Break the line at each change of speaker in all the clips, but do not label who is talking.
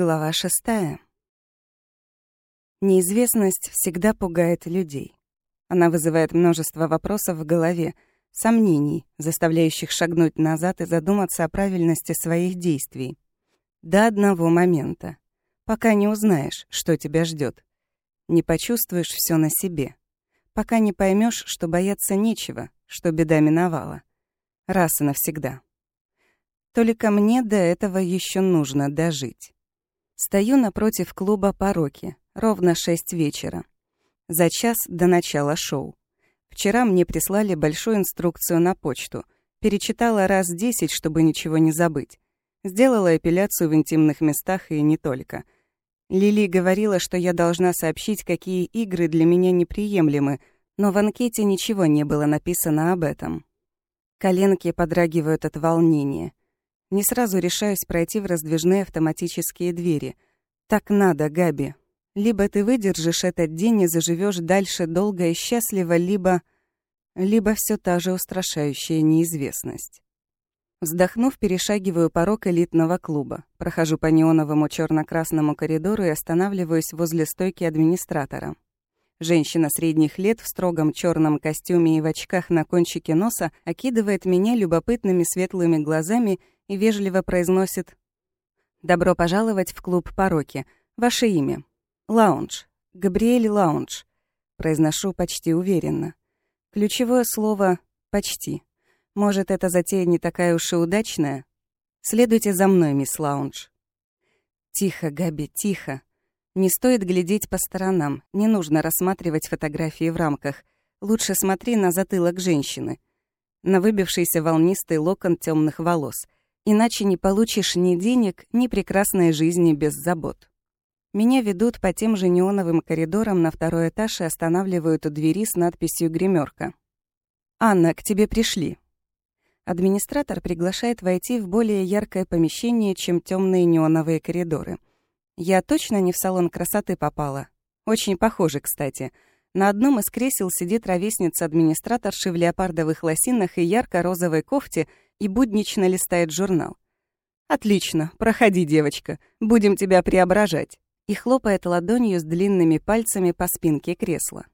Глава шестая. Неизвестность всегда пугает людей. Она вызывает множество вопросов в голове, сомнений, заставляющих шагнуть назад и задуматься о правильности своих действий. До одного момента, пока не узнаешь, что тебя ждет, не почувствуешь все на себе, пока не поймешь, что бояться нечего, что беда миновала. Раз и навсегда. Только мне до этого еще нужно дожить. Стою напротив клуба «Пороки», ровно шесть вечера. За час до начала шоу. Вчера мне прислали большую инструкцию на почту. Перечитала раз десять, чтобы ничего не забыть. Сделала эпиляцию в интимных местах и не только. Лили говорила, что я должна сообщить, какие игры для меня неприемлемы, но в анкете ничего не было написано об этом. Коленки подрагивают от волнения. Не сразу решаюсь пройти в раздвижные автоматические двери. Так надо, Габи. Либо ты выдержишь этот день и заживешь дальше долго и счастливо, либо... Либо все та же устрашающая неизвестность. Вздохнув, перешагиваю порог элитного клуба. Прохожу по неоновому черно красному коридору и останавливаюсь возле стойки администратора. Женщина средних лет в строгом черном костюме и в очках на кончике носа окидывает меня любопытными светлыми глазами и вежливо произносит «Добро пожаловать в клуб «Пороки». Ваше имя?» «Лаунж. Габриэль Лаунж». Произношу почти уверенно. Ключевое слово «почти». Может, эта затея не такая уж и удачная? Следуйте за мной, мисс Лаунж. Тихо, Габи, тихо. Не стоит глядеть по сторонам, не нужно рассматривать фотографии в рамках. Лучше смотри на затылок женщины. На выбившийся волнистый локон темных волос — Иначе не получишь ни денег, ни прекрасной жизни без забот. Меня ведут по тем же неоновым коридорам на второй этаж и останавливают у двери с надписью «Гримерка». «Анна, к тебе пришли». Администратор приглашает войти в более яркое помещение, чем темные неоновые коридоры. Я точно не в салон красоты попала? Очень похоже, кстати. На одном из кресел сидит ровесница администраторши в леопардовых лосинах и ярко-розовой кофте — и буднично листает журнал. «Отлично, проходи, девочка, будем тебя преображать», и хлопает ладонью с длинными пальцами по спинке кресла.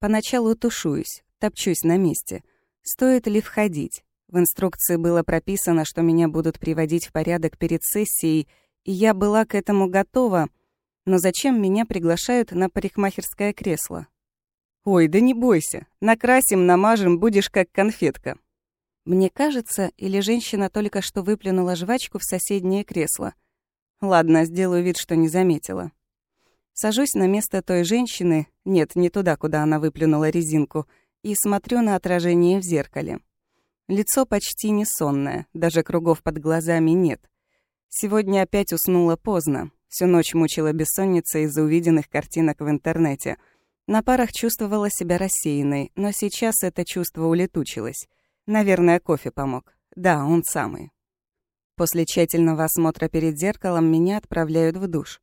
Поначалу тушуюсь, топчусь на месте. Стоит ли входить? В инструкции было прописано, что меня будут приводить в порядок перед сессией, и я была к этому готова, но зачем меня приглашают на парикмахерское кресло? «Ой, да не бойся, накрасим, намажем, будешь как конфетка», мне кажется, или женщина только что выплюнула жвачку в соседнее кресло. Ладно, сделаю вид, что не заметила. Сажусь на место той женщины, нет, не туда, куда она выплюнула резинку, и смотрю на отражение в зеркале. Лицо почти не сонное, даже кругов под глазами нет. Сегодня опять уснула поздно. Всю ночь мучила бессонница из-за увиденных картинок в интернете. На парах чувствовала себя рассеянной, но сейчас это чувство улетучилось. Наверное, кофе помог. Да, он самый. После тщательного осмотра перед зеркалом меня отправляют в душ.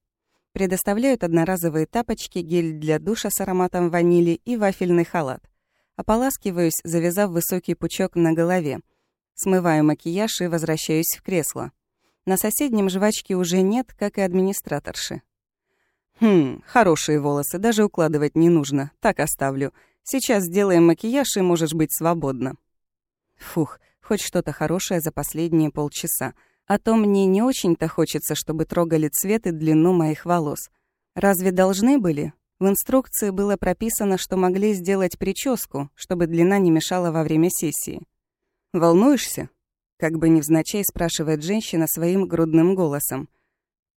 Предоставляют одноразовые тапочки, гель для душа с ароматом ванили и вафельный халат. Ополаскиваюсь, завязав высокий пучок на голове. Смываю макияж и возвращаюсь в кресло. На соседнем жвачки уже нет, как и администраторши. Хм, хорошие волосы, даже укладывать не нужно, так оставлю. Сейчас сделаем макияж, и можешь быть свободна. Фух, хоть что-то хорошее за последние полчаса. А то мне не очень-то хочется, чтобы трогали цвет и длину моих волос. Разве должны были? В инструкции было прописано, что могли сделать прическу, чтобы длина не мешала во время сессии. «Волнуешься?» Как бы невзначай спрашивает женщина своим грудным голосом.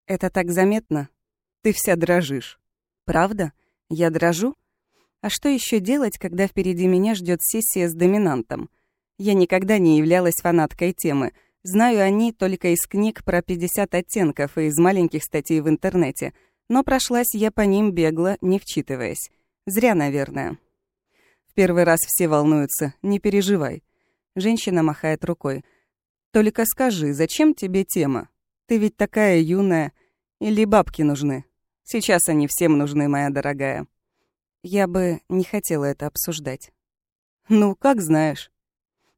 «Это так заметно? Ты вся дрожишь». «Правда? Я дрожу? А что еще делать, когда впереди меня ждет сессия с доминантом?» Я никогда не являлась фанаткой темы. Знаю они только из книг про 50 оттенков и из маленьких статей в интернете. Но прошлась я по ним бегло, не вчитываясь. Зря, наверное. В первый раз все волнуются, не переживай. Женщина махает рукой. Только скажи, зачем тебе тема? Ты ведь такая юная. Или бабки нужны? Сейчас они всем нужны, моя дорогая. Я бы не хотела это обсуждать. Ну, как знаешь.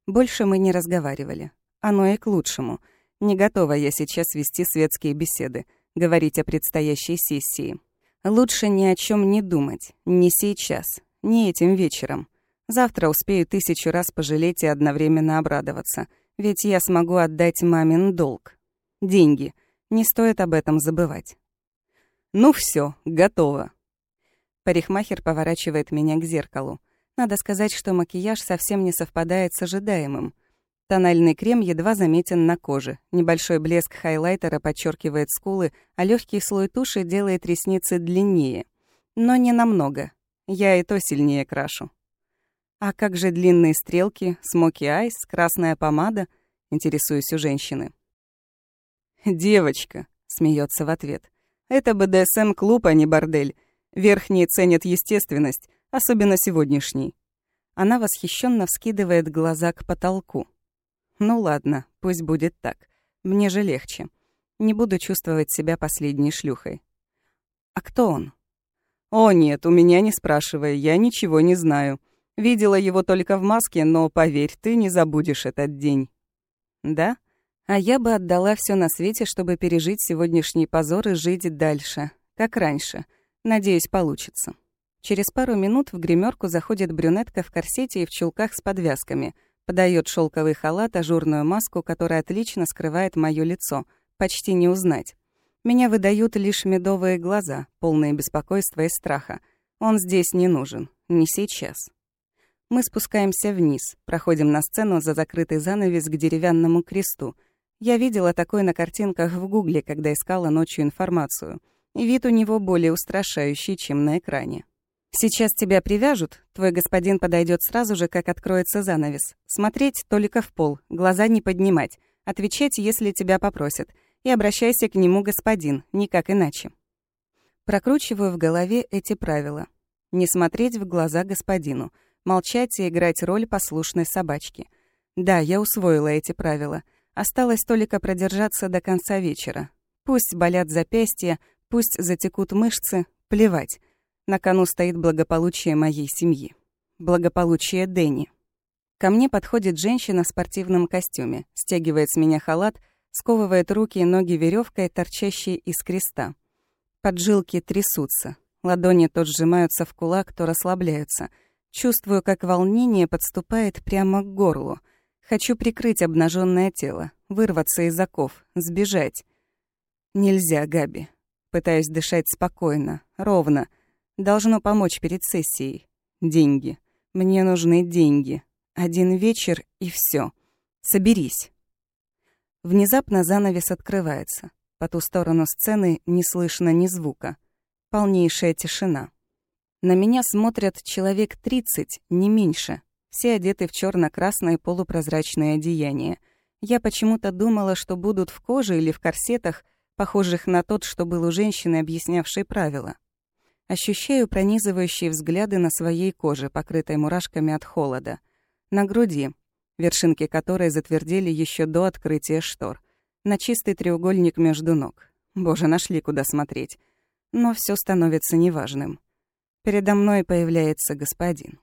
Больше мы не разговаривали. Оно и к лучшему. Не готова я сейчас вести светские беседы. говорить о предстоящей сессии. Лучше ни о чем не думать, не сейчас, не этим вечером. Завтра успею тысячу раз пожалеть и одновременно обрадоваться, ведь я смогу отдать мамин долг. Деньги. Не стоит об этом забывать. Ну все, готово. Парикмахер поворачивает меня к зеркалу. Надо сказать, что макияж совсем не совпадает с ожидаемым. Тональный крем едва заметен на коже. Небольшой блеск хайлайтера подчеркивает скулы, а легкий слой туши делает ресницы длиннее. Но не намного. Я и то сильнее крашу. А как же длинные стрелки, смоки айс, красная помада? Интересуюсь у женщины.
«Девочка», — смеется в ответ. «Это БДСМ-клуб, а не бордель. Верхние ценят естественность, особенно сегодняшний».
Она восхищенно вскидывает глаза к потолку. «Ну ладно, пусть будет так. Мне же легче. Не буду чувствовать себя последней шлюхой». «А кто он?»
«О нет, у меня не спрашивай, я ничего не знаю. Видела его только в маске, но, поверь, ты не забудешь этот день».
«Да? А я бы отдала все на свете, чтобы пережить сегодняшний позор и жить дальше, как раньше. Надеюсь, получится». Через пару минут в гримерку заходит брюнетка в корсете и в чулках с подвязками, подает шелковый халат, ажурную маску, которая отлично скрывает моё лицо, почти не узнать. Меня выдают лишь медовые глаза, полные беспокойства и страха. Он здесь не нужен, не сейчас. Мы спускаемся вниз, проходим на сцену за закрытый занавес к деревянному кресту. Я видела такой на картинках в Гугле, когда искала ночью информацию. Вид у него более устрашающий, чем на экране. «Сейчас тебя привяжут, твой господин подойдет сразу же, как откроется занавес. Смотреть только в пол, глаза не поднимать, отвечать, если тебя попросят, и обращайся к нему господин, никак иначе». Прокручиваю в голове эти правила. Не смотреть в глаза господину — молчать и играть роль послушной собачки. Да, я усвоила эти правила. Осталось только продержаться до конца вечера. Пусть болят запястья, пусть затекут мышцы, плевать. На кону стоит благополучие моей семьи. Благополучие Дэнни. Ко мне подходит женщина в спортивном костюме, стягивает с меня халат, сковывает руки и ноги веревкой, торчащей из креста. Поджилки трясутся. Ладони то сжимаются в кулак, то расслабляются — Чувствую, как волнение подступает прямо к горлу. Хочу прикрыть обнаженное тело, вырваться из оков, сбежать. Нельзя, Габи. Пытаюсь дышать спокойно, ровно. Должно помочь перед сессией. Деньги. Мне нужны деньги. Один вечер и все. Соберись. Внезапно занавес открывается. По ту сторону сцены не слышно ни звука. Полнейшая тишина. На меня смотрят человек 30, не меньше. Все одеты в черно красное полупрозрачное одеяние. Я почему-то думала, что будут в коже или в корсетах, похожих на тот, что был у женщины, объяснявшей правила. Ощущаю пронизывающие взгляды на своей коже, покрытой мурашками от холода. На груди, вершинки которой затвердели еще до открытия штор. На чистый треугольник между ног. Боже, нашли куда смотреть. Но все становится неважным. Передо мной появляется господин.